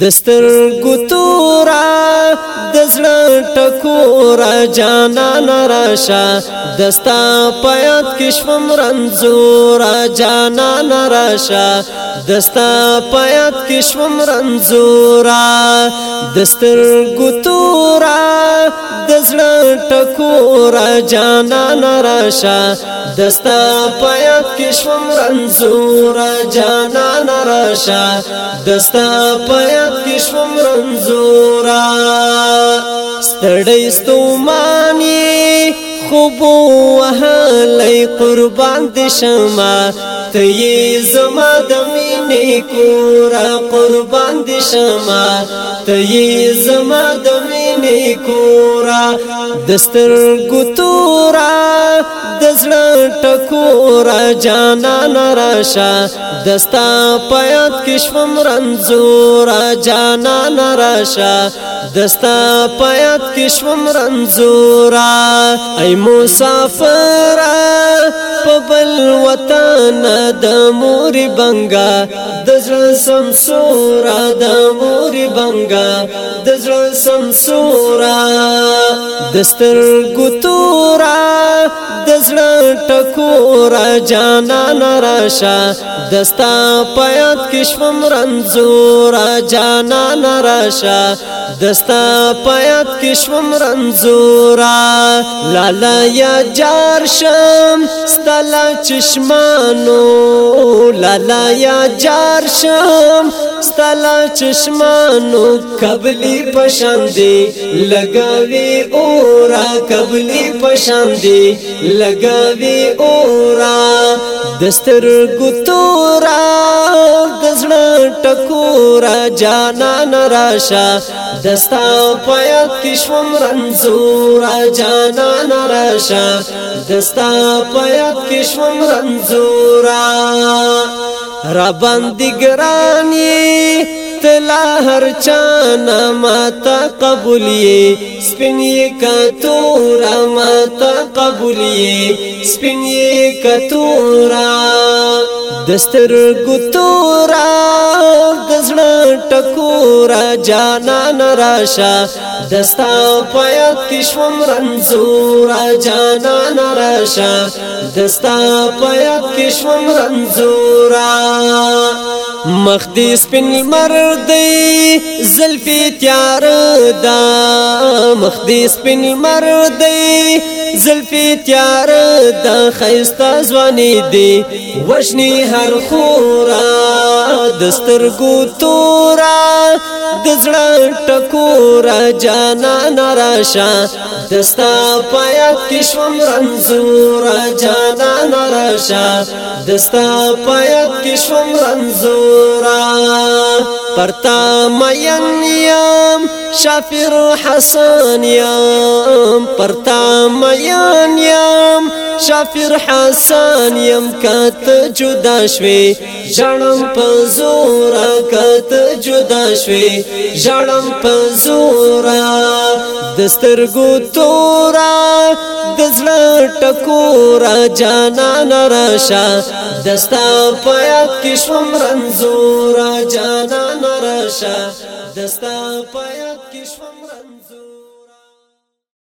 دستر ګتورا دزړه ټکورا جانان راشه دستا پیات کشم رنزورا جانان راشه دستا پیات کشم رنزورا دستر ګتورا دزړه ټکورا جانان راشه دستا پیاد کشم رنزور جانان راشا دستا پیاد کشم رنزور ستړی ستومانی خوب وهلی قربان دي شما ته یې زما د مینې کورا قربان دي شما ته یې زما د مې کورا دستر ګتورا دزړه ټکورا جانان راشه دستا پیات کښم رنزورا جانان راشه دستا پیات کښم رنزورا ای مسافر په بل وطن د مور بنگا د ځل سم سورا د مور بنگا د ځل سم سورا دستر ګتورا دزړه ټکورا جانان راشه دستا پیات کشمم رنزورا جانان راشه دستا پیات کشمم رنزورا لالا یا جار شم ستلا چشمانو لالا یا جار شم ستلا چشمانو قبلی پشاندی لگاوی اورا قبلی پشاندی لگاوی اورا دستر گتورا دزړه ټکورا جانان راشا دستا پیات کشم رنزورا جانان راشا دستا پیات کشم رنزورا را باندې ګرانی تلا هر چانا ماتا قبولی سپینی کتورا ماتا قبولی سپینی کتورا دستر ګتورا دزړه ټکورا جانا نراشا دستا پیات کشوم رنزورا جانان راشا دستا پیات کشوم رنزورا مخدی سپین مردی زلفی تیار دا مخدی سپین مردی زلفی تیار دا خیستا زوانی دی وشنی هر خورا دسترگو تورا د زړه ټکور جانا ناراشا دستا پیات کښوم رنزور جانا ناراشا دستا پیات کښوم رنزور پرتا مین یم شافر حسن یم پرتا مین یم شافر حسن یم کته جدا شوي ژړم په زور کته جدا شوي ژړم پزورا دسترګو تورا د زړه ټکورا جانان راشه دستا پیات کې شوم رنزورا جانان راشه دستا پیات کې شوم رنزورا